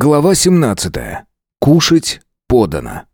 Глава 17. Кушать подано.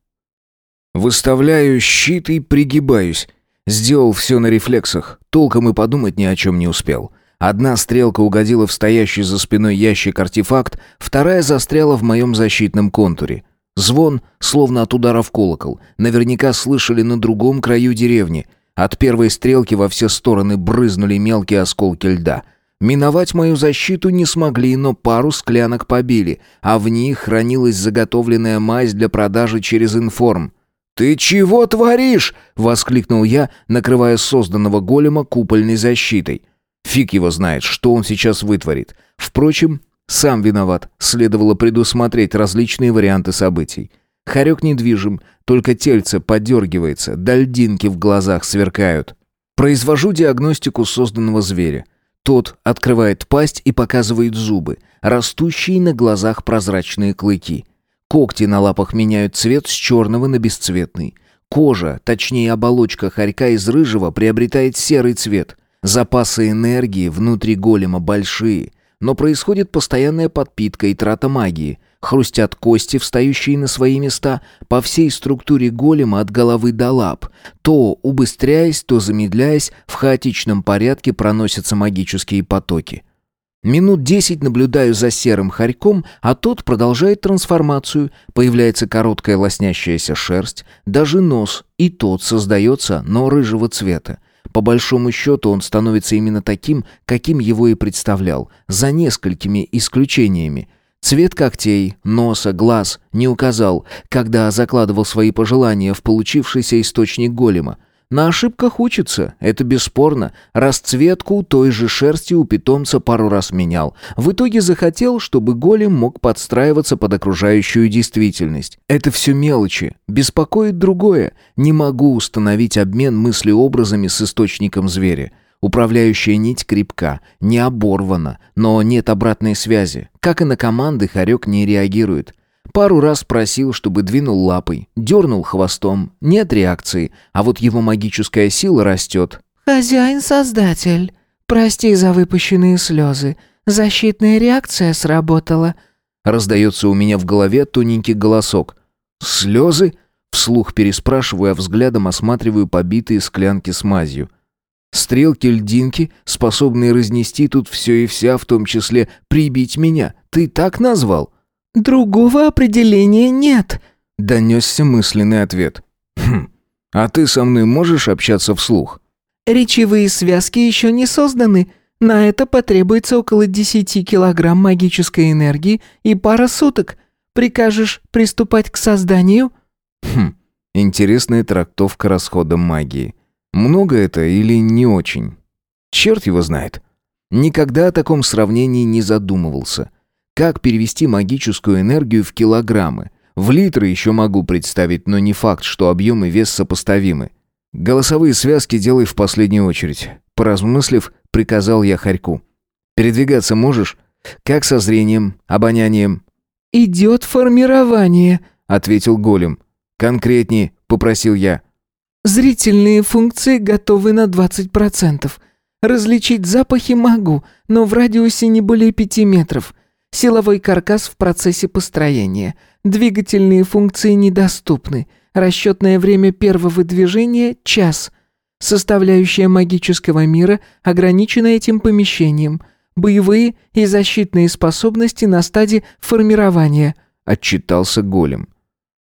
Выставляю щит и пригибаюсь. Сделал все на рефлексах, толком и подумать ни о чем не успел. Одна стрелка угодила в стоящий за спиной ящик артефакт, вторая застряла в моем защитном контуре. Звон, словно от удара в колокол, наверняка слышали на другом краю деревни. От первой стрелки во все стороны брызнули мелкие осколки льда — Миновать мою защиту не смогли, но пару склянок побили, а в них хранилась заготовленная мазь для продажи через информ. «Ты чего творишь?» — воскликнул я, накрывая созданного голема купольной защитой. Фиг его знает, что он сейчас вытворит. Впрочем, сам виноват, следовало предусмотреть различные варианты событий. Хорек недвижим, только тельце подергивается, да льдинки в глазах сверкают. Произвожу диагностику созданного зверя. Тот открывает пасть и показывает зубы, растущие на глазах прозрачные клыки. Когти на лапах меняют цвет с черного на бесцветный. Кожа, точнее оболочка хорька из рыжего, приобретает серый цвет. Запасы энергии внутри голема большие, но происходит постоянная подпитка и трата магии – Хрустят кости, встающие на свои места, по всей структуре голема от головы до лап. То, убыстряясь, то замедляясь, в хаотичном порядке проносятся магические потоки. Минут десять наблюдаю за серым хорьком, а тот продолжает трансформацию. Появляется короткая лоснящаяся шерсть, даже нос, и тот создается, но рыжего цвета. По большому счету он становится именно таким, каким его и представлял, за несколькими исключениями – Цвет когтей, носа, глаз не указал, когда закладывал свои пожелания в получившийся источник голема. На ошибках учится, это бесспорно. Расцветку той же шерсти у питомца пару раз менял. В итоге захотел, чтобы голем мог подстраиваться под окружающую действительность. Это все мелочи. Беспокоит другое. Не могу установить обмен мыслеобразами с источником зверя. Управляющая нить крепка, не оборвана, но нет обратной связи. Как и на команды, Харек не реагирует. Пару раз просил, чтобы двинул лапой, дернул хвостом. Нет реакции, а вот его магическая сила растет. «Хозяин-создатель, прости за выпущенные слезы. Защитная реакция сработала». Раздается у меня в голове тоненький голосок. «Слезы?» Вслух переспрашиваю, а взглядом осматриваю побитые склянки с мазью. Стрелки-льдинки, способные разнести тут все и вся, в том числе прибить меня. Ты так назвал?» «Другого определения нет», — донесся мысленный ответ. «Хм, а ты со мной можешь общаться вслух?» «Речевые связки еще не созданы. На это потребуется около десяти килограмм магической энергии и пара суток. Прикажешь приступать к созданию?» «Хм, интересная трактовка расхода магии». Много это или не очень? Черт его знает. Никогда о таком сравнении не задумывался. Как перевести магическую энергию в килограммы? В литры еще могу представить, но не факт, что объем и вес сопоставимы. Голосовые связки делай в последнюю очередь. Поразмыслив, приказал я Харьку. Передвигаться можешь? Как со зрением, обонянием? «Идет формирование», — ответил голем. «Конкретнее», — попросил я. Зрительные функции готовы на 20%. Различить запахи могу, но в радиусе не более 5 метров. Силовой каркас в процессе построения. Двигательные функции недоступны. Расчетное время первого движения – час. Составляющая магического мира ограничена этим помещением. Боевые и защитные способности на стадии формирования. Отчитался голем.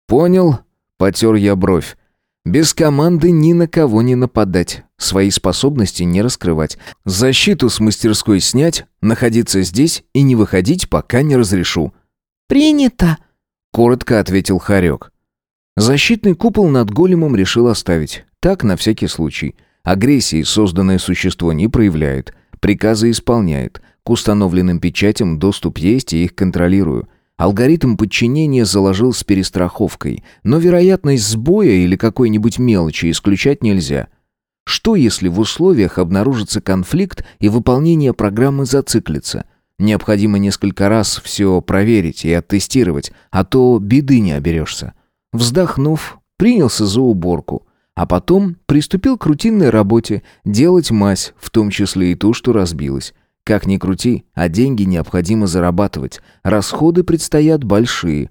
«Понял», — потер я бровь. Без команды ни на кого не нападать, свои способности не раскрывать, защиту с мастерской снять, находиться здесь и не выходить, пока не разрешу. «Принято», — коротко ответил Харек. Защитный купол над големом решил оставить. Так, на всякий случай. Агрессии созданное существо не проявляет, приказы исполняет. К установленным печатям доступ есть, и их контролирую. Алгоритм подчинения заложил с перестраховкой, но вероятность сбоя или какой-нибудь мелочи исключать нельзя. Что если в условиях обнаружится конфликт и выполнение программы зациклится? Необходимо несколько раз все проверить и оттестировать, а то беды не оберешься. Вздохнув, принялся за уборку, а потом приступил к рутинной работе, делать мазь, в том числе и ту, что разбилась. Как ни крути, а деньги необходимо зарабатывать. Расходы предстоят большие.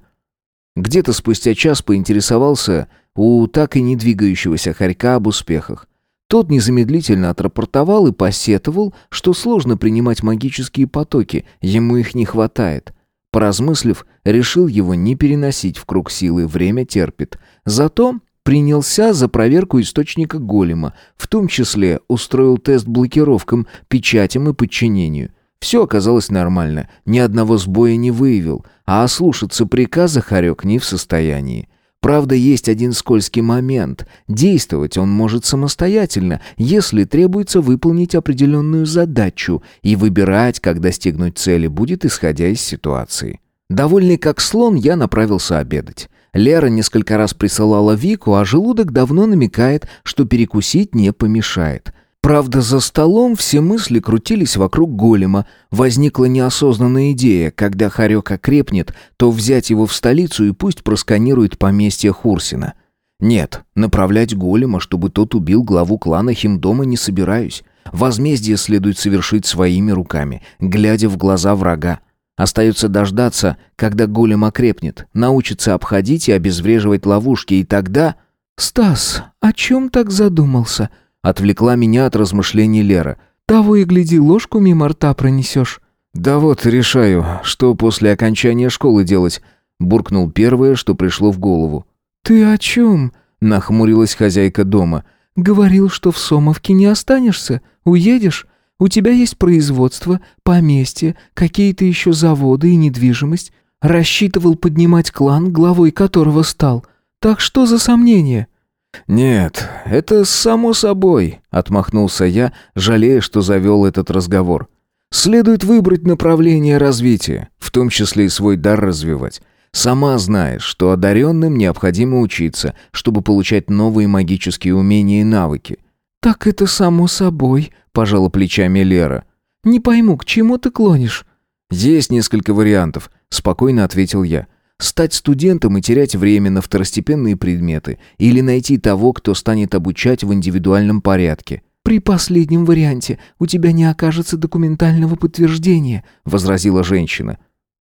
Где-то спустя час поинтересовался у так и не двигающегося хорька об успехах. Тот незамедлительно отрапортовал и посетовал, что сложно принимать магические потоки, ему их не хватает. Поразмыслив, решил его не переносить в круг силы, время терпит. Зато принялся за проверку источника голема, в том числе устроил тест блокировкам, печатям и подчинению. Все оказалось нормально, ни одного сбоя не выявил, а ослушаться приказа Харек не в состоянии. Правда, есть один скользкий момент. Действовать он может самостоятельно, если требуется выполнить определенную задачу, и выбирать, как достигнуть цели, будет исходя из ситуации. Довольный как слон, я направился обедать. Лера несколько раз присылала Вику, а желудок давно намекает, что перекусить не помешает. Правда, за столом все мысли крутились вокруг голема. Возникла неосознанная идея, когда Харек окрепнет, то взять его в столицу и пусть просканирует поместье Хурсина. Нет, направлять голема, чтобы тот убил главу клана Химдома, не собираюсь. Возмездие следует совершить своими руками, глядя в глаза врага. Остается дождаться, когда голем окрепнет, научится обходить и обезвреживать ловушки, и тогда... «Стас, о чем так задумался?» Отвлекла меня от размышлений Лера. «Того и гляди, ложку мимо рта пронесешь». «Да вот, решаю, что после окончания школы делать», буркнул первое, что пришло в голову. «Ты о чем?» нахмурилась хозяйка дома. «Говорил, что в Сомовке не останешься. Уедешь? У тебя есть производство, поместье, какие-то еще заводы и недвижимость. Рассчитывал поднимать клан, главой которого стал. Так что за сомнения?» «Нет, это само собой», — отмахнулся я, жалея, что завел этот разговор. «Следует выбрать направление развития, в том числе и свой дар развивать. Сама знаешь, что одаренным необходимо учиться, чтобы получать новые магические умения и навыки». «Так это само собой», — пожала плечами Лера. «Не пойму, к чему ты клонишь?» «Есть несколько вариантов», — спокойно ответил я. Стать студентом и терять время на второстепенные предметы или найти того, кто станет обучать в индивидуальном порядке. «При последнем варианте у тебя не окажется документального подтверждения», — возразила женщина.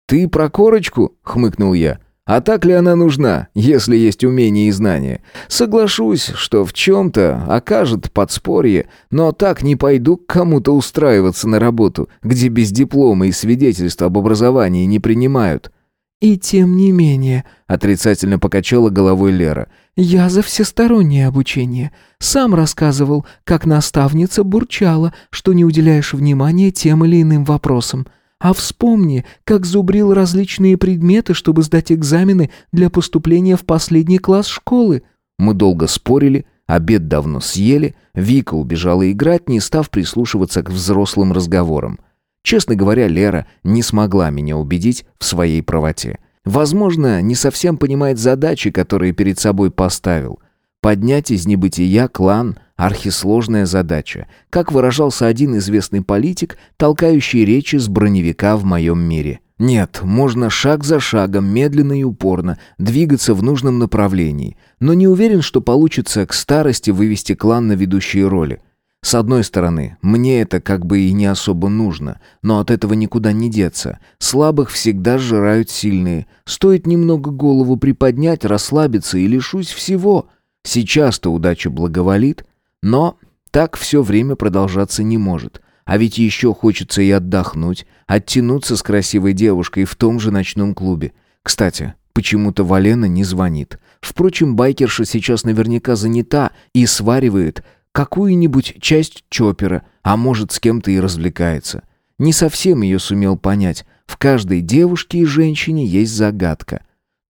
«Ты про корочку?» — хмыкнул я. «А так ли она нужна, если есть умения и знания? Соглашусь, что в чем-то окажет подспорье, но так не пойду к кому-то устраиваться на работу, где без диплома и свидетельства об образовании не принимают». «И тем не менее», — отрицательно покачала головой Лера, «я за всестороннее обучение. Сам рассказывал, как наставница бурчала, что не уделяешь внимания тем или иным вопросам. А вспомни, как зубрил различные предметы, чтобы сдать экзамены для поступления в последний класс школы». Мы долго спорили, обед давно съели, Вика убежала играть, не став прислушиваться к взрослым разговорам. Честно говоря, Лера не смогла меня убедить в своей правоте. Возможно, не совсем понимает задачи, которые перед собой поставил. Поднять из небытия клан – архисложная задача. Как выражался один известный политик, толкающий речи с броневика в моем мире. Нет, можно шаг за шагом, медленно и упорно, двигаться в нужном направлении. Но не уверен, что получится к старости вывести клан на ведущие роли. С одной стороны, мне это как бы и не особо нужно, но от этого никуда не деться. Слабых всегда сжирают сильные. Стоит немного голову приподнять, расслабиться и лишусь всего. Сейчас-то удача благоволит, но так все время продолжаться не может. А ведь еще хочется и отдохнуть, оттянуться с красивой девушкой в том же ночном клубе. Кстати, почему-то Валена не звонит. Впрочем, байкерша сейчас наверняка занята и сваривает какую-нибудь часть чопера, а может, с кем-то и развлекается. Не совсем ее сумел понять. В каждой девушке и женщине есть загадка.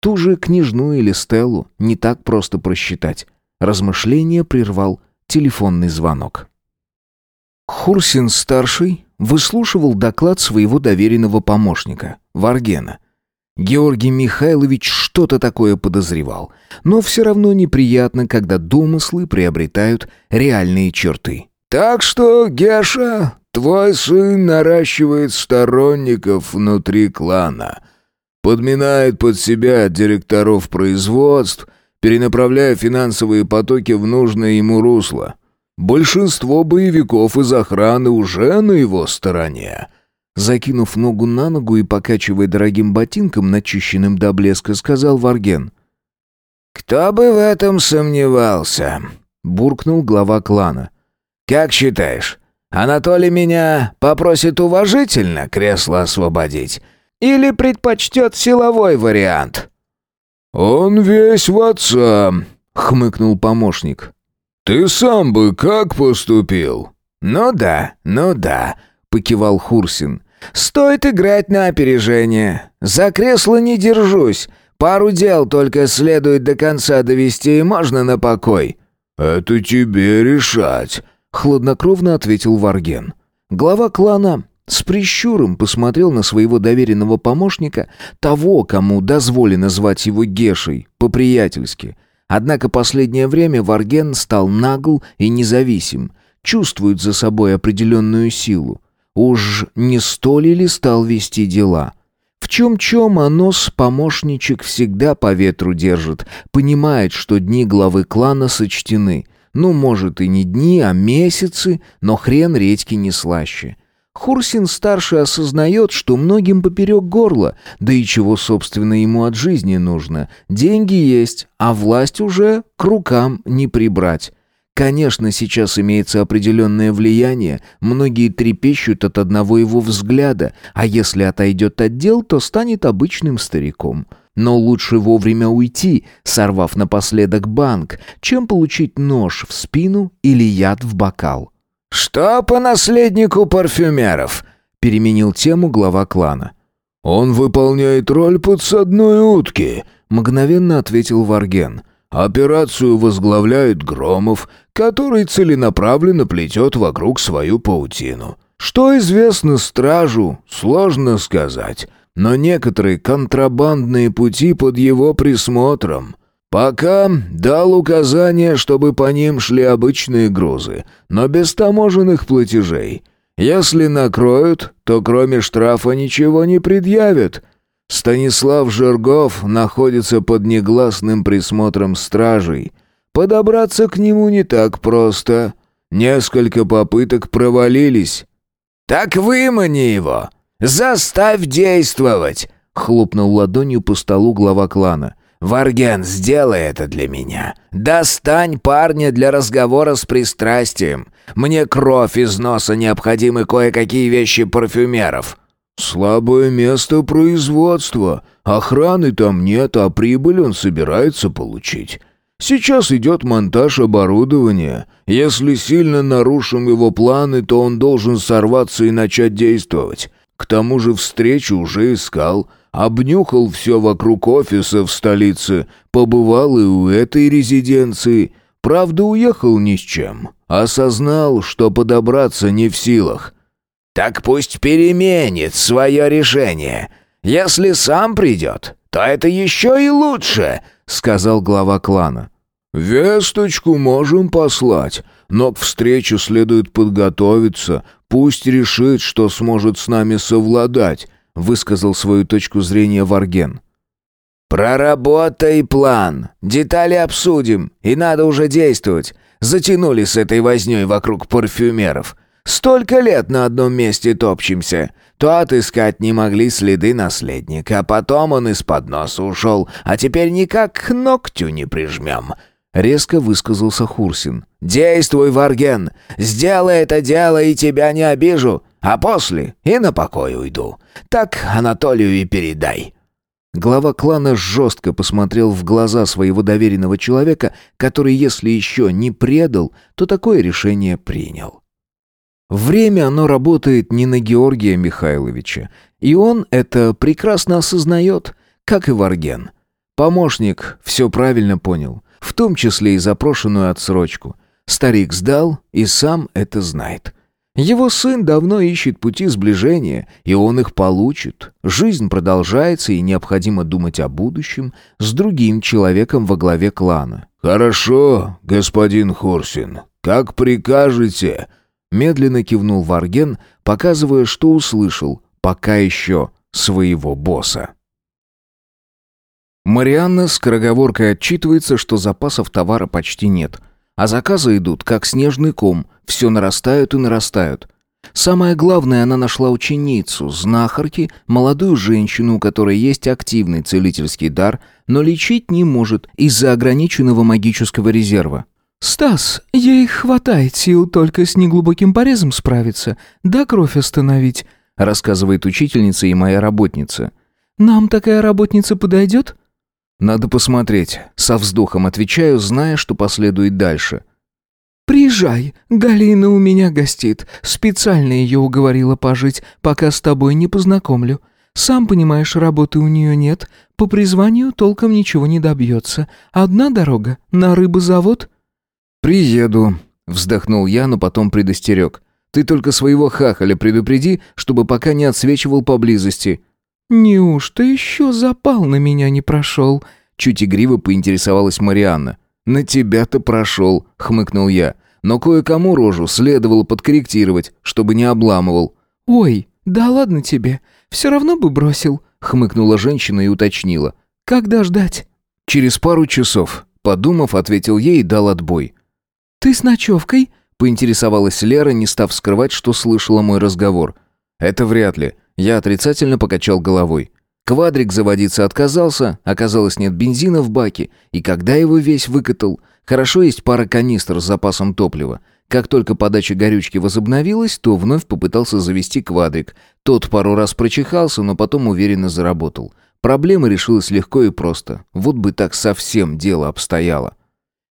Ту же княжну или Стеллу не так просто просчитать. Размышление прервал телефонный звонок. Хурсин-старший выслушивал доклад своего доверенного помощника, Варгена. Георгий Михайлович что-то такое подозревал, но все равно неприятно, когда домыслы приобретают реальные черты. «Так что, Геша, твой сын наращивает сторонников внутри клана, подминает под себя директоров производств, перенаправляя финансовые потоки в нужное ему русло. Большинство боевиков из охраны уже на его стороне». Закинув ногу на ногу и покачивая дорогим ботинком, начищенным до блеска, сказал Варген. «Кто бы в этом сомневался?» — буркнул глава клана. «Как считаешь, Анатолий меня попросит уважительно кресло освободить или предпочтет силовой вариант?» «Он весь в отца», — хмыкнул помощник. «Ты сам бы как поступил?» «Ну да, ну да», — покивал Хурсин. «Стоит играть на опережение. За кресло не держусь. Пару дел только следует до конца довести, и можно на покой». «Это тебе решать», — хладнокровно ответил Варген. Глава клана с прищуром посмотрел на своего доверенного помощника, того, кому дозволено звать его Гешей, по-приятельски. Однако последнее время Варген стал нагл и независим, чувствует за собой определенную силу. Уж не столь ли стал вести дела? В чем-чем, а нос помощничек всегда по ветру держит, понимает, что дни главы клана сочтены. Ну, может, и не дни, а месяцы, но хрен редьки не слаще. Хурсин-старший осознает, что многим поперек горла, да и чего, собственно, ему от жизни нужно. Деньги есть, а власть уже к рукам не прибрать. Конечно, сейчас имеется определенное влияние, многие трепещут от одного его взгляда, а если отойдет от дел, то станет обычным стариком. Но лучше вовремя уйти, сорвав напоследок банк, чем получить нож в спину или яд в бокал. «Что по наследнику парфюмеров?» — переменил тему глава клана. «Он выполняет роль подсадной утки», — мгновенно ответил Варген. «Операцию возглавляет Громов, который целенаправленно плетет вокруг свою паутину. Что известно стражу, сложно сказать, но некоторые контрабандные пути под его присмотром. Пока дал указание, чтобы по ним шли обычные грузы, но без таможенных платежей. Если накроют, то кроме штрафа ничего не предъявят». Станислав Жиргов находится под негласным присмотром стражей – Подобраться к нему не так просто. Несколько попыток провалились. «Так вымани его! Заставь действовать!» — хлопнул ладонью по столу глава клана. «Варген, сделай это для меня. Достань парня для разговора с пристрастием. Мне кровь из носа необходимы кое-какие вещи парфюмеров». «Слабое место производства. Охраны там нет, а прибыль он собирается получить. Сейчас идет монтаж оборудования. Если сильно нарушим его планы, то он должен сорваться и начать действовать. К тому же встречу уже искал, обнюхал все вокруг офиса в столице, побывал и у этой резиденции. Правда, уехал ни с чем. Осознал, что подобраться не в силах. «Так пусть переменит свое решение. Если сам придет, то это еще и лучше», — сказал глава клана. «Весточку можем послать, но к встрече следует подготовиться. Пусть решит, что сможет с нами совладать», — высказал свою точку зрения Варген. «Проработай план. Детали обсудим, и надо уже действовать. Затянули с этой вознёй вокруг парфюмеров. Столько лет на одном месте топчемся. То отыскать не могли следы наследника, а потом он из-под носа ушел, а теперь никак к ногтю не прижмем». Резко высказался Хурсин. «Действуй, Варген! Сделай это дело, и тебя не обижу, а после и на покой уйду. Так Анатолию и передай». Глава клана жестко посмотрел в глаза своего доверенного человека, который, если еще не предал, то такое решение принял. Время оно работает не на Георгия Михайловича, и он это прекрасно осознает, как и Варген. Помощник все правильно понял, в том числе и запрошенную отсрочку. Старик сдал и сам это знает. Его сын давно ищет пути сближения, и он их получит. Жизнь продолжается, и необходимо думать о будущем с другим человеком во главе клана. «Хорошо, господин Хорсин, как прикажете», Медленно кивнул Варген, показывая, что услышал, пока еще своего босса. Марианна скороговоркой отчитывается, что запасов товара почти нет. А заказы идут, как снежный ком, все нарастают и нарастают. Самое главное, она нашла ученицу, знахарки, молодую женщину, у которой есть активный целительский дар, но лечить не может из-за ограниченного магического резерва. «Стас, ей хватает сил только с неглубоким порезом справиться, да кровь остановить», рассказывает учительница и моя работница. «Нам такая работница подойдет?» «Надо посмотреть», со вздохом отвечаю, зная, что последует дальше. «Приезжай, Галина у меня гостит. Специально ее уговорила пожить, пока с тобой не познакомлю. Сам понимаешь, работы у нее нет, по призванию толком ничего не добьется. Одна дорога, на рыбозавод». «Приеду», — вздохнул я, но потом предостерег. «Ты только своего хахаля предупреди, чтобы пока не отсвечивал поблизости». «Неужто еще запал на меня не прошел?» Чуть игриво поинтересовалась Марианна. «На тебя-то прошел», — хмыкнул я. «Но кое-кому рожу следовало подкорректировать, чтобы не обламывал». «Ой, да ладно тебе. Все равно бы бросил», — хмыкнула женщина и уточнила. «Когда ждать?» «Через пару часов», — подумав, ответил ей и дал отбой. «Ты с ночевкой?» — поинтересовалась Лера, не став скрывать, что слышала мой разговор. «Это вряд ли. Я отрицательно покачал головой. Квадрик заводиться отказался, оказалось нет бензина в баке, и когда его весь выкатал, хорошо есть пара канистр с запасом топлива. Как только подача горючки возобновилась, то вновь попытался завести квадрик. Тот пару раз прочихался, но потом уверенно заработал. Проблема решилась легко и просто. Вот бы так совсем дело обстояло.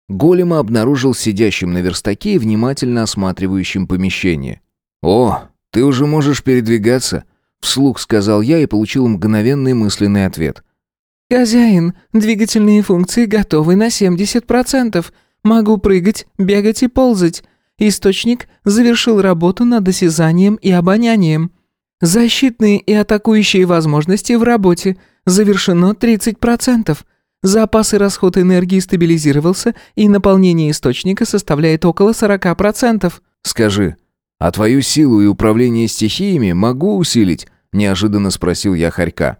Голема обнаружил сидящим на верстаке и внимательно осматривающим помещение. «О, ты уже можешь передвигаться?» Вслух сказал я и получил мгновенный мысленный ответ. «Хозяин, двигательные функции готовы на 70%. Могу прыгать, бегать и ползать. Источник завершил работу над осязанием и обонянием. Защитные и атакующие возможности в работе. Завершено 30%. Запас и расход энергии стабилизировался, и наполнение источника составляет около 40%. «Скажи, а твою силу и управление стихиями могу усилить?» – неожиданно спросил я Харька.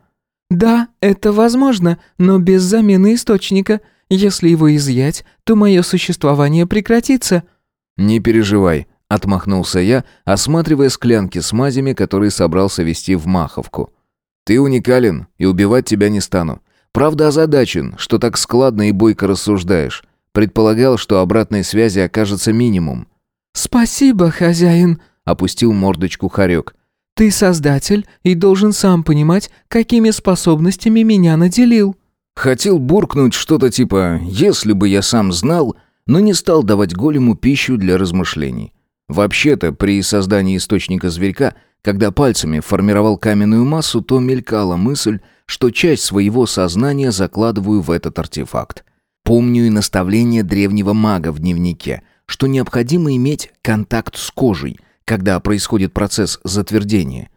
«Да, это возможно, но без замены источника. Если его изъять, то мое существование прекратится». «Не переживай», – отмахнулся я, осматривая склянки с мазями, которые собрался вести в Маховку. «Ты уникален, и убивать тебя не стану. Правда озадачен, что так складно и бойко рассуждаешь. Предполагал, что обратной связи окажется минимум». «Спасибо, хозяин», — опустил мордочку Харек. Ты создатель и должен сам понимать, какими способностями меня наделил». Хотел буркнуть что-то типа «если бы я сам знал», но не стал давать голему пищу для размышлений. Вообще-то, при создании источника зверька, когда пальцами формировал каменную массу, то мелькала мысль, что часть своего сознания закладываю в этот артефакт. Помню и наставление древнего мага в дневнике, что необходимо иметь контакт с кожей – когда происходит процесс затвердения.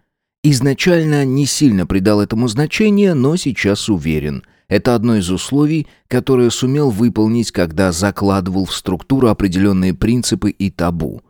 Изначально не сильно придал этому значение, но сейчас уверен. Это одно из условий, которое сумел выполнить, когда закладывал в структуру определенные принципы и табу.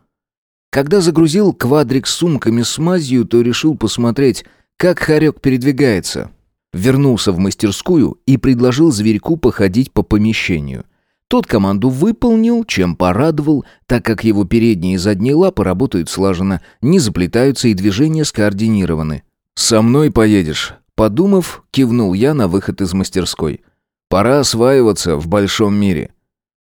Когда загрузил квадрик с сумками с мазью, то решил посмотреть, как хорек передвигается. Вернулся в мастерскую и предложил зверьку походить по помещению – тот команду выполнил, чем порадовал, так как его передние и задние лапы работают слаженно, не заплетаются и движения скоординированы. «Со мной поедешь», — подумав, кивнул я на выход из мастерской. «Пора осваиваться в большом мире».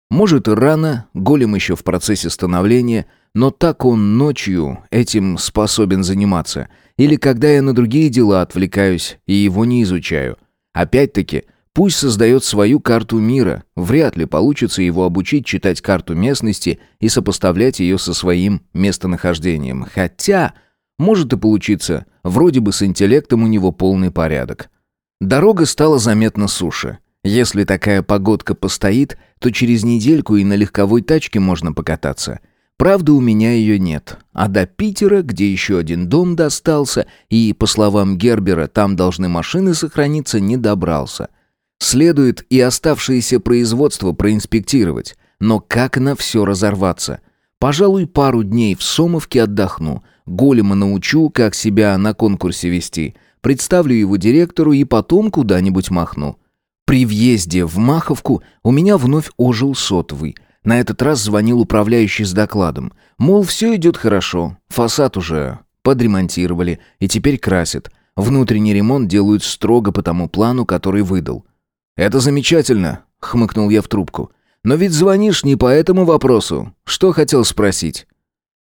Может и рано, голем еще в процессе становления, но так он ночью этим способен заниматься. Или когда я на другие дела отвлекаюсь и его не изучаю. Опять-таки, Пусть создает свою карту мира. Вряд ли получится его обучить читать карту местности и сопоставлять ее со своим местонахождением. Хотя, может и получиться. Вроде бы с интеллектом у него полный порядок. Дорога стала заметно суше. Если такая погодка постоит, то через недельку и на легковой тачке можно покататься. Правда, у меня ее нет. А до Питера, где еще один дом достался, и, по словам Гербера, там должны машины сохраниться, не добрался – Следует и оставшееся производство проинспектировать. Но как на все разорваться? Пожалуй, пару дней в Сомовке отдохну. Голема научу, как себя на конкурсе вести. Представлю его директору и потом куда-нибудь махну. При въезде в Маховку у меня вновь ожил сотовый. На этот раз звонил управляющий с докладом. Мол, все идет хорошо, фасад уже подремонтировали и теперь красят. Внутренний ремонт делают строго по тому плану, который выдал. «Это замечательно», — хмыкнул я в трубку. «Но ведь звонишь не по этому вопросу. Что хотел спросить?»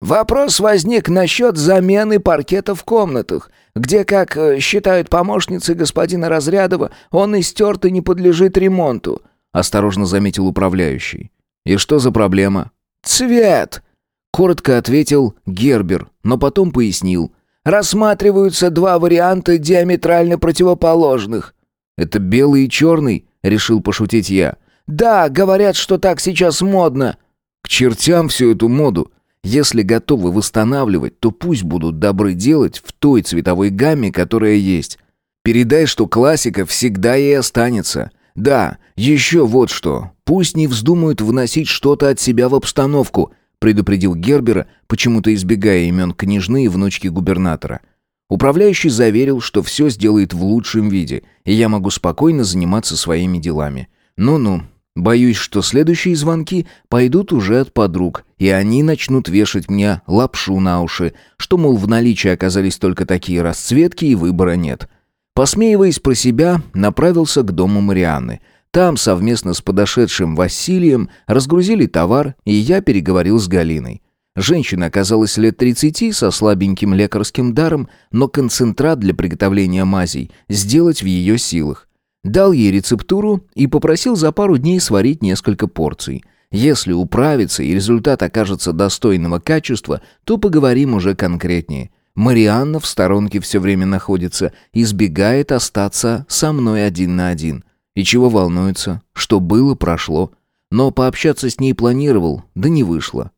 «Вопрос возник насчет замены паркета в комнатах, где, как э, считают помощницы господина Разрядова, он истерт и не подлежит ремонту», — осторожно заметил управляющий. «И что за проблема?» «Цвет!» — коротко ответил Гербер, но потом пояснил. «Рассматриваются два варианта диаметрально противоположных». «Это белый и черный?» — решил пошутить я. «Да, говорят, что так сейчас модно». «К чертям всю эту моду!» Если готовы восстанавливать, то пусть будут добры делать в той цветовой гамме, которая есть. Передай, что классика всегда и останется. Да, еще вот что. Пусть не вздумают вносить что-то от себя в обстановку, предупредил Гербера, почему-то избегая имен княжны и внучки губернатора. Управляющий заверил, что все сделает в лучшем виде, и я могу спокойно заниматься своими делами. Ну-ну, Боюсь, что следующие звонки пойдут уже от подруг, и они начнут вешать мне лапшу на уши, что, мол, в наличии оказались только такие расцветки и выбора нет. Посмеиваясь про себя, направился к дому Марианны. Там совместно с подошедшим Василием разгрузили товар, и я переговорил с Галиной. Женщина оказалась лет 30 со слабеньким лекарским даром, но концентрат для приготовления мазей сделать в ее силах. Дал ей рецептуру и попросил за пару дней сварить несколько порций. Если управится и результат окажется достойного качества, то поговорим уже конкретнее. Марианна в сторонке все время находится, избегает остаться со мной один на один. И чего волнуется? Что было, прошло. Но пообщаться с ней планировал, да не вышло.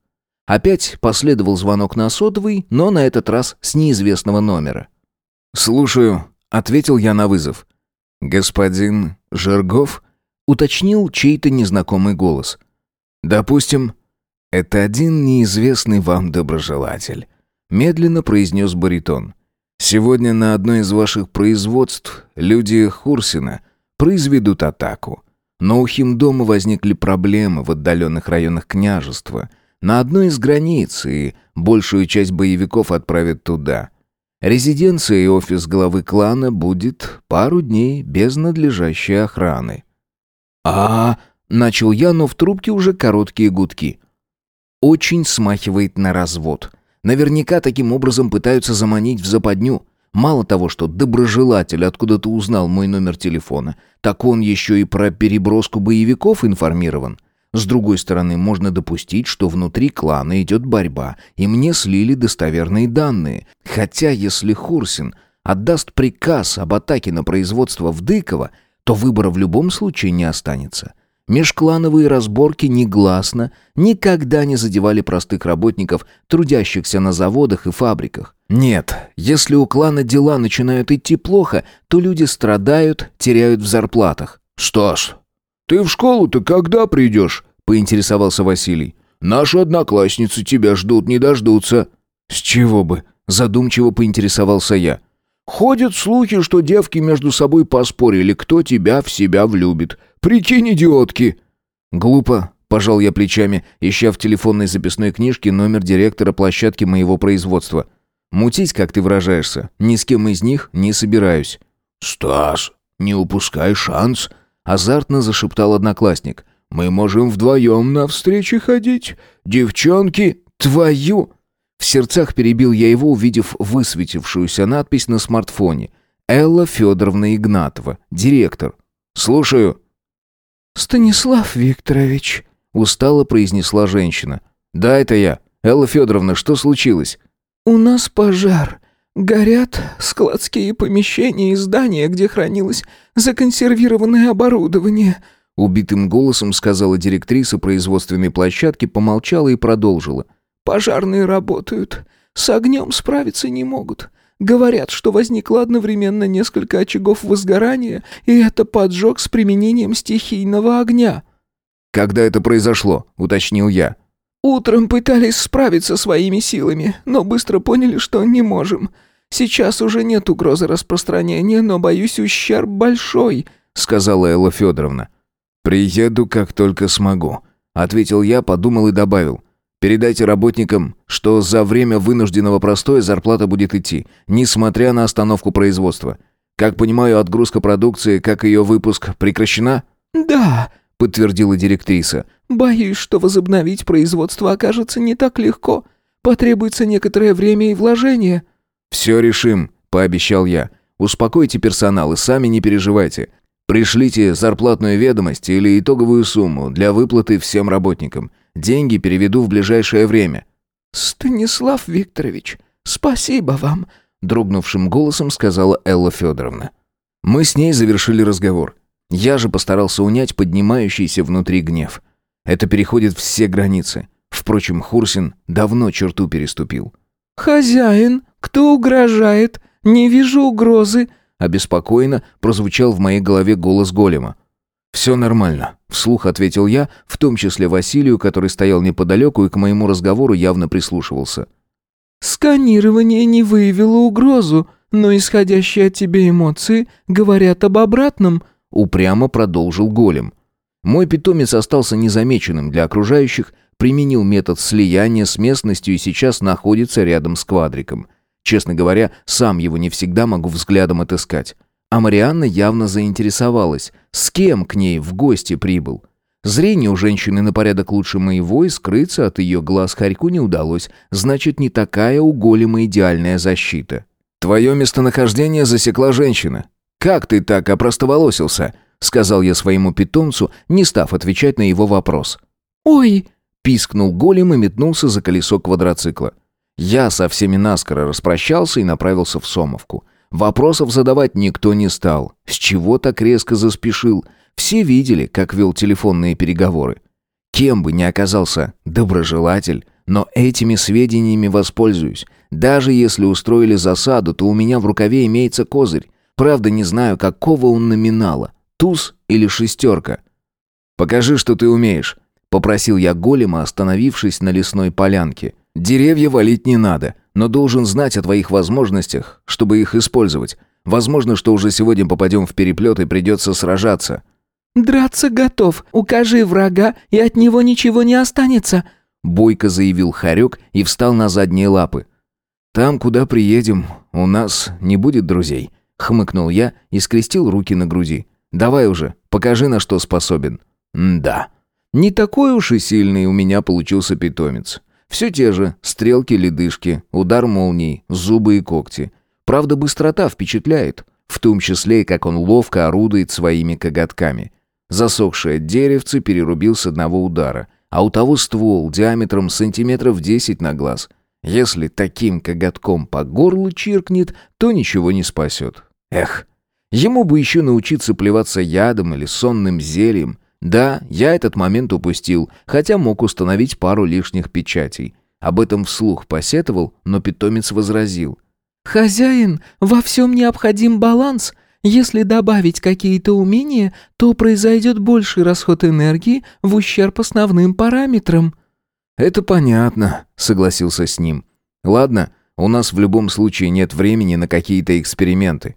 Опять последовал звонок на сотовый, но на этот раз с неизвестного номера. «Слушаю», — ответил я на вызов. «Господин Жиргов?» — уточнил чей-то незнакомый голос. «Допустим, это один неизвестный вам доброжелатель», — медленно произнес баритон. «Сегодня на одно из ваших производств люди Хурсина произведут атаку. Но у Химдома возникли проблемы в отдаленных районах княжества, на одной из границ, и большую часть боевиков отправят туда». Резиденция и офис главы клана будет пару дней без надлежащей охраны. А, начал я, но в трубке уже короткие гудки. Очень смахивает на развод. Наверняка таким образом пытаются заманить в западню. Мало того, что доброжелатель откуда-то узнал мой номер телефона, так он еще и про переброску боевиков информирован. С другой стороны, можно допустить, что внутри клана идет борьба, и мне слили достоверные данные. Хотя, если Хурсин отдаст приказ об атаке на производство в Дыково, то выбора в любом случае не останется. Межклановые разборки негласно никогда не задевали простых работников, трудящихся на заводах и фабриках. Нет, если у клана дела начинают идти плохо, то люди страдают, теряют в зарплатах. «Что ж, «Ты в школу-то когда придешь?» — поинтересовался Василий. «Наши одноклассницы тебя ждут, не дождутся». «С чего бы?» — задумчиво поинтересовался я. «Ходят слухи, что девки между собой поспорили, кто тебя в себя влюбит. Прикинь, идиотки!» «Глупо», — пожал я плечами, ища в телефонной записной книжке номер директора площадки моего производства. «Мутить, как ты выражаешься, ни с кем из них не собираюсь». «Стас, не упускай шанс», азартно зашептал одноклассник. «Мы можем вдвоем на встречи ходить. Девчонки, твою!» В сердцах перебил я его, увидев высветившуюся надпись на смартфоне. «Элла Федоровна Игнатова, директор». «Слушаю». «Станислав Викторович», — устало произнесла женщина. «Да, это я. Элла Федоровна, что случилось?» «У нас пожар. Горят складские помещения и здания, где хранилось законсервированное оборудование», убитым голосом сказала директриса производственной площадки, помолчала и продолжила. «Пожарные работают. С огнем справиться не могут. Говорят, что возникло одновременно несколько очагов возгорания, и это поджог с применением стихийного огня». «Когда это произошло?» — уточнил я. «Утром пытались справиться своими силами, но быстро поняли, что не можем. Сейчас уже нет угрозы распространения, но, боюсь, ущерб большой», — сказала Элла Федоровна. «Приеду, как только смогу», ответил я, подумал и добавил. Передайте работникам, что за время вынужденного простоя зарплата будет идти, несмотря на остановку производства. Как понимаю, отгрузка продукции, как ее выпуск, прекращена? Да, подтвердила директриса. Боюсь, что возобновить производство окажется не так легко. Потребуется некоторое время и вложение. Все решим, пообещал я. Успокойте персонал и сами не переживайте. Пришлите зарплатную ведомость или итоговую сумму для выплаты всем работникам. Деньги переведу в ближайшее время». «Станислав Викторович, спасибо вам», — дрогнувшим голосом сказала Элла Федоровна. Мы с ней завершили разговор. Я же постарался унять поднимающийся внутри гнев. Это переходит все границы. Впрочем, Хурсин давно черту переступил. «Хозяин, кто угрожает? Не вижу угрозы обеспокоенно прозвучал в моей голове голос голема. «Все нормально», — вслух ответил я, в том числе Василию, который стоял неподалеку и к моему разговору явно прислушивался. «Сканирование не выявило угрозу, но исходящие от тебя эмоции говорят об обратном», — упрямо продолжил голем. Мой питомец остался незамеченным для окружающих, применил метод слияния с местностью и сейчас находится рядом с квадриком. Честно говоря, сам его не всегда могу взглядом отыскать. А Марианна явно заинтересовалась, с кем к ней в гости прибыл. Зрение у женщины на порядок лучше моего, и скрыться от ее глаз Харьку не удалось, значит, не такая у голема идеальная защита. «Твое местонахождение засекла женщина. Как ты так опростоволосился?» — сказал я своему питомцу, не став отвечать на его вопрос. «Ой!» — пискнул голем и метнулся за колесо квадроцикла. Я со всеми наскоро распрощался и направился в Сомовку. Вопросов задавать никто не стал. С чего так резко заспешил? Все видели, как вел телефонные переговоры. Кем бы ни оказался доброжелатель, но этими сведениями воспользуюсь. Даже если устроили засаду, то у меня в рукаве имеется козырь. Правда, не знаю, какого он номинала. Туз или шестерка. «Покажи, что ты умеешь», — попросил я голема, остановившись на лесной полянке. Деревья валить не надо, но должен знать о твоих возможностях, чтобы их использовать. Возможно, что уже сегодня попадем в переплет и придется сражаться». «Драться готов. Укажи врага, и от него ничего не останется», — бойко заявил Харек и встал на задние лапы. «Там, куда приедем, у нас не будет друзей», — хмыкнул я и скрестил руки на груди. «Давай уже, покажи, на что способен». «Да». Не такой уж и сильный у меня получился питомец. Все те же стрелки-ледышки, удар молний, зубы и когти. Правда, быстрота впечатляет, в том числе и как он ловко орудует своими коготками. Засохшее деревце перерубил с одного удара, а у того ствол диаметром сантиметров десять на глаз. Если таким коготком по горлу чиркнет, то ничего не спасет. Эх, ему бы еще научиться плеваться ядом или сонным зельем, да, я этот момент упустил, хотя мог установить пару лишних печатей. Об этом вслух посетовал, но питомец возразил. «Хозяин, во всем необходим баланс. Если добавить какие-то умения, то произойдет больший расход энергии в ущерб основным параметрам». «Это понятно», — согласился с ним. «Ладно, у нас в любом случае нет времени на какие-то эксперименты».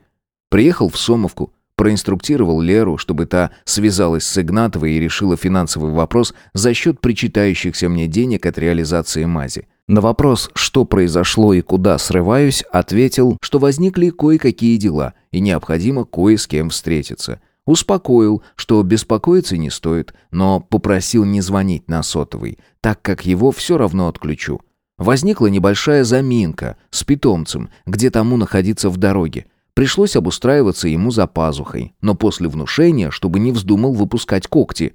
Приехал в Сомовку, проинструктировал Леру, чтобы та связалась с Игнатовой и решила финансовый вопрос за счет причитающихся мне денег от реализации мази. На вопрос, что произошло и куда срываюсь, ответил, что возникли кое-какие дела и необходимо кое с кем встретиться. Успокоил, что беспокоиться не стоит, но попросил не звонить на сотовый, так как его все равно отключу. Возникла небольшая заминка с питомцем, где тому находиться в дороге. Пришлось обустраиваться ему за пазухой, но после внушения, чтобы не вздумал выпускать когти.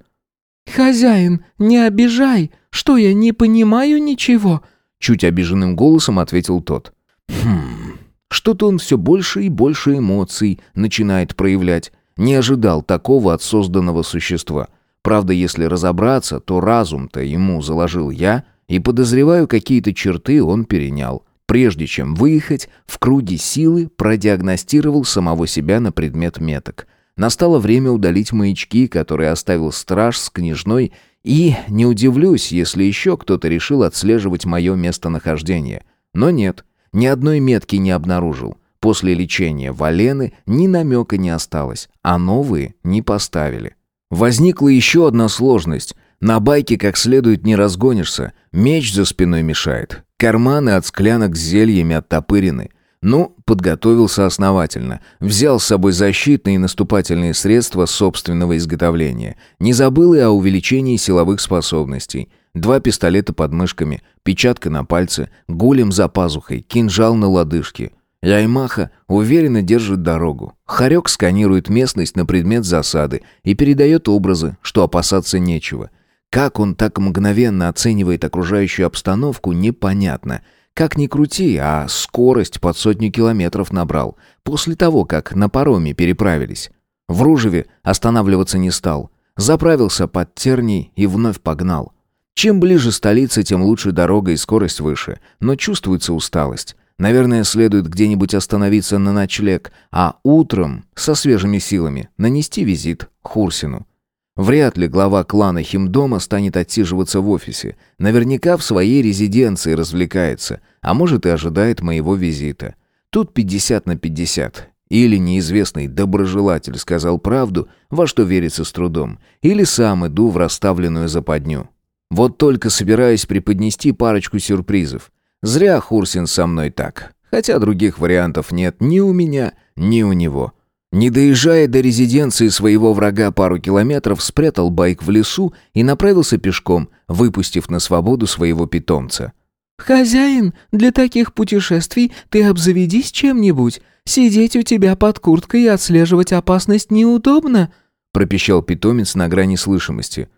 «Хозяин, не обижай! Что я не понимаю ничего?» Чуть обиженным голосом ответил тот. «Хм... Что-то он все больше и больше эмоций начинает проявлять. Не ожидал такого от созданного существа. Правда, если разобраться, то разум-то ему заложил я, и подозреваю, какие-то черты он перенял. Прежде чем выехать, в круге силы продиагностировал самого себя на предмет меток. Настало время удалить маячки, которые оставил страж с княжной, и не удивлюсь, если еще кто-то решил отслеживать мое местонахождение. Но нет, ни одной метки не обнаружил. После лечения Валены ни намека не осталось, а новые не поставили. Возникла еще одна сложность. На байке как следует не разгонишься, меч за спиной мешает, карманы от склянок с зельями оттопырены. Ну, подготовился основательно. Взял с собой защитные и наступательные средства собственного изготовления. Не забыл и о увеличении силовых способностей. Два пистолета под мышками, печатка на пальце, голем за пазухой, кинжал на лодыжке. Яймаха уверенно держит дорогу. Харек сканирует местность на предмет засады и передает образы, что опасаться нечего. Как он так мгновенно оценивает окружающую обстановку, непонятно. Как ни крути, а скорость под сотню километров набрал. После того, как на пароме переправились. В Ружеве останавливаться не стал. Заправился под терней и вновь погнал. Чем ближе столица, тем лучше дорога и скорость выше, но чувствуется усталость. Наверное, следует где-нибудь остановиться на ночлег, а утром, со свежими силами, нанести визит Хурсину. Вряд ли глава клана Химдома станет отсиживаться в офисе. Наверняка в своей резиденции развлекается, а может и ожидает моего визита. Тут 50 на 50. Или неизвестный доброжелатель сказал правду, во что верится с трудом, или сам иду в расставленную западню. Вот только собираюсь преподнести парочку сюрпризов. Зря Хурсин со мной так. Хотя других вариантов нет ни у меня, ни у него. Не доезжая до резиденции своего врага пару километров, спрятал байк в лесу и направился пешком, выпустив на свободу своего питомца. «Хозяин, для таких путешествий ты обзаведись чем-нибудь. Сидеть у тебя под курткой и отслеживать опасность неудобно», пропищал питомец на грани слышимости.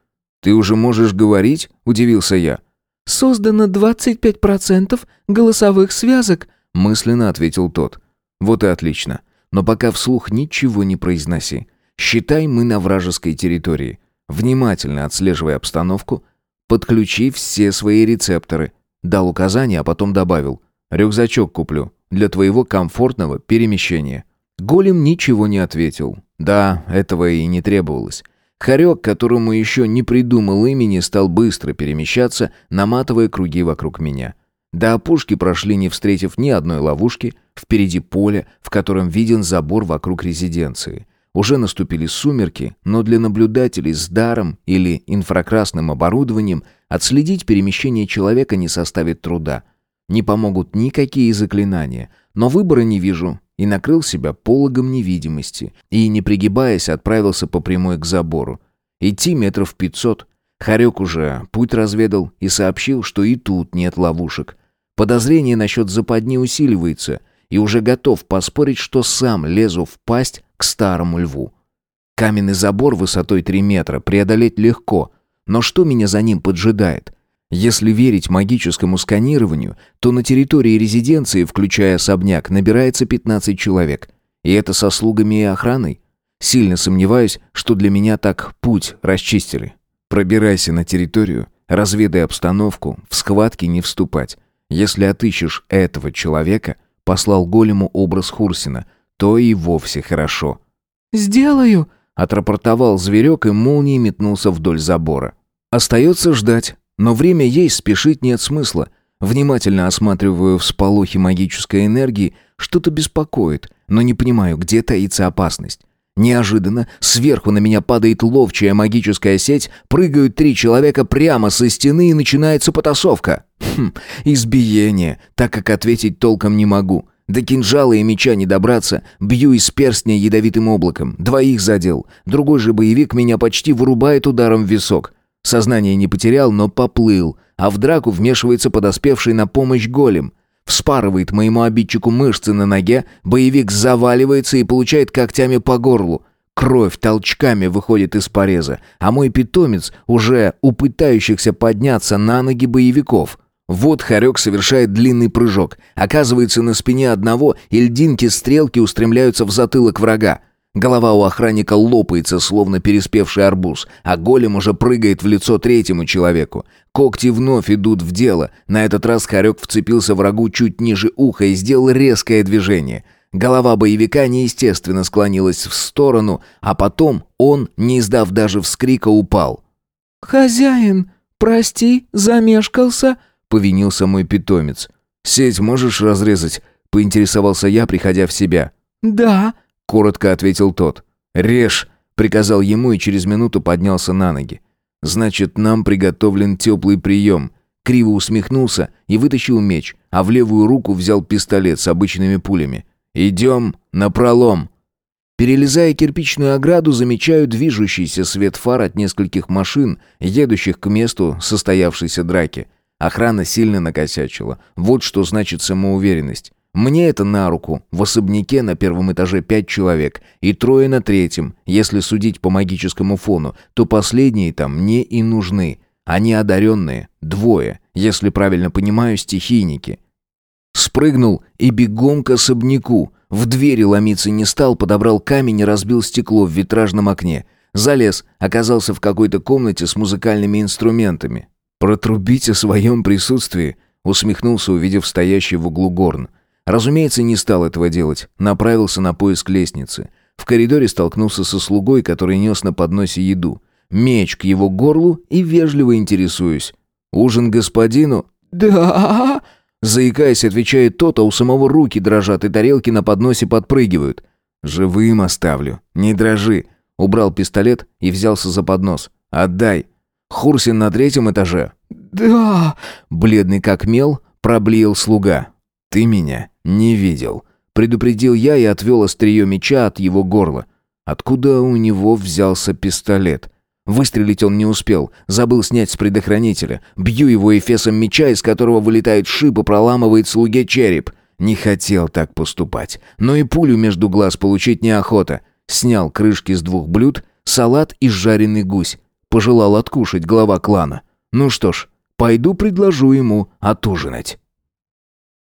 «Ты уже можешь говорить?» – удивился я. «Создано 25% голосовых связок», – мысленно ответил тот. «Вот и отлично. Но пока вслух ничего не произноси. Считай, мы на вражеской территории. Внимательно отслеживай обстановку, подключи все свои рецепторы». Дал указание, а потом добавил. «Рюкзачок куплю для твоего комфортного перемещения». Голем ничего не ответил. Да, этого и не требовалось. Хорек, которому еще не придумал имени, стал быстро перемещаться, наматывая круги вокруг меня. До опушки прошли, не встретив ни одной ловушки, впереди поле, в котором виден забор вокруг резиденции. Уже наступили сумерки, но для наблюдателей с даром или инфракрасным оборудованием отследить перемещение человека не составит труда. Не помогут никакие заклинания, но выбора не вижу, и накрыл себя пологом невидимости, и, не пригибаясь, отправился по прямой к забору. Идти метров пятьсот. Харек уже путь разведал и сообщил, что и тут нет ловушек. Подозрение насчет западни усиливается, и уже готов поспорить, что сам лезу в пасть к старому льву. Каменный забор высотой три метра преодолеть легко, но что меня за ним поджидает? Если верить магическому сканированию, то на территории резиденции, включая особняк, набирается 15 человек. И это со слугами и охраной. Сильно сомневаюсь, что для меня так путь расчистили. Пробирайся на территорию, разведай обстановку, в схватки не вступать. Если отыщешь этого человека, послал голему образ Хурсина, то и вовсе хорошо. «Сделаю», — отрапортовал зверек и молнией метнулся вдоль забора. Остается ждать. Но время есть, спешить нет смысла. Внимательно осматриваю всполохи магической энергии, что-то беспокоит, но не понимаю, где таится опасность. Неожиданно сверху на меня падает ловчая магическая сеть, прыгают три человека прямо со стены и начинается потасовка. Хм, избиение, так как ответить толком не могу. До кинжала и меча не добраться, бью из перстня ядовитым облаком. Двоих задел. Другой же боевик меня почти вырубает ударом в висок. Сознание не потерял, но поплыл, а в драку вмешивается подоспевший на помощь голем. Вспарывает моему обидчику мышцы на ноге, боевик заваливается и получает когтями по горлу. Кровь толчками выходит из пореза, а мой питомец уже у пытающихся подняться на ноги боевиков. Вот хорек совершает длинный прыжок, оказывается на спине одного, и льдинки-стрелки устремляются в затылок врага. Голова у охранника лопается, словно переспевший арбуз, а голем уже прыгает в лицо третьему человеку. Когти вновь идут в дело. На этот раз хорек вцепился врагу чуть ниже уха и сделал резкое движение. Голова боевика неестественно склонилась в сторону, а потом он, не издав даже вскрика, упал. «Хозяин, прости, замешкался», — повинился мой питомец. «Сеть можешь разрезать?» — поинтересовался я, приходя в себя. «Да», коротко ответил тот. «Режь!» — приказал ему и через минуту поднялся на ноги. Значит, нам приготовлен теплый прием. Криво усмехнулся и вытащил меч, а в левую руку взял пистолет с обычными пулями. «Идем на пролом!» Перелезая кирпичную ограду, замечаю движущийся свет фар от нескольких машин, едущих к месту состоявшейся драки. Охрана сильно накосячила. Вот что значит самоуверенность. Мне это на руку. В особняке на первом этаже пять человек и трое на третьем. Если судить по магическому фону, то последние там мне и нужны. Они одаренные. Двое. Если правильно понимаю, стихийники. Спрыгнул и бегом к особняку. В двери ломиться не стал, подобрал камень и разбил стекло в витражном окне. Залез, оказался в какой-то комнате с музыкальными инструментами. «Протрубить о своем присутствии», — усмехнулся, увидев стоящий в углу горн. Разумеется, не стал этого делать, направился на поиск лестницы. В коридоре столкнулся со слугой, который нес на подносе еду. Меч к его горлу и вежливо интересуюсь. «Ужин господину?» «Да!» Заикаясь, отвечает тот, а у самого руки дрожат, и тарелки на подносе подпрыгивают. «Живым оставлю. Не дрожи». Убрал пистолет и взялся за поднос. «Отдай». Хурсин на третьем этаже. «Да!» Бледный как мел, проблеял слуга. «Ты меня не видел». Предупредил я и отвел острие меча от его горла. Откуда у него взялся пистолет? Выстрелить он не успел, забыл снять с предохранителя. Бью его эфесом меча, из которого вылетает шип и проламывает слуге череп. Не хотел так поступать, но и пулю между глаз получить неохота. Снял крышки с двух блюд, салат и жареный гусь. Пожелал откушать глава клана. Ну что ж, пойду предложу ему отужинать.